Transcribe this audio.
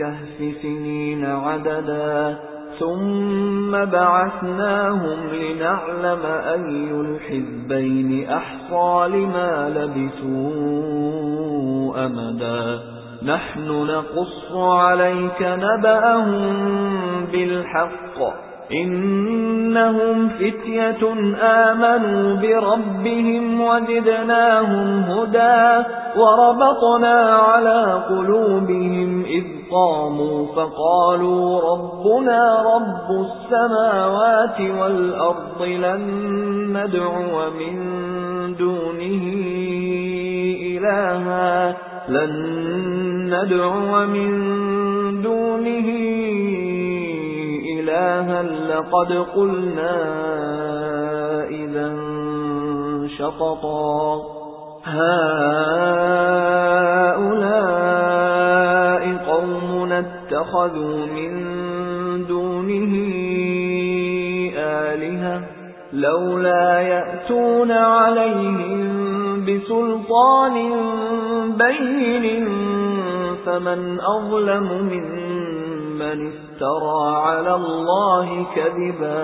الْكَهْفِ سِنِينَ عَدَدًا ثُمَّ بَعَثْنَاهُمْ لِنَعْلَمَ أَيُّ الْحِزْبَيْنِ أَحْصَى لِمَا لَبِثُوا أَمَدًا. نَحْنُ نَقُصُّ عَلَيْكَ نَبَأَهُم بِالْحَقِّ. إِنَّهُمْ فِتْيَةٌ آمَنُوا بِرَبِّهِمْ وَزِدْنَاهُمْ هُدًى. وَرَبَطْنَا عَلَى قُلُوبِهِمْ قَامُوا فَقَالُوا رَبُّنَا رَبُّ السَّمَاوَاتِ وَالْأَرْضِ لَن نَّدْعُوَ مِن دُونِهِ إِلَٰهًا. لَّن نَّدْعُوَ مِن دُونِهِ إِلَٰهًا. لَّقَدْ قُلْنَا إِذًا شَطَطًا هَٰؤُلَاءِ قَوْمُنَا اتَّخَذُوا مِن دُونِهِ آلِهَةً لَّوْلَا يَأْتُونَ عَلَيْهِم بِسُلْطَانٍ بَيِّنٍ فَمَنْ أَظْلَمُ مِمَّنِ افْتَرَى عَلَى اللَّهِ كَذِبًا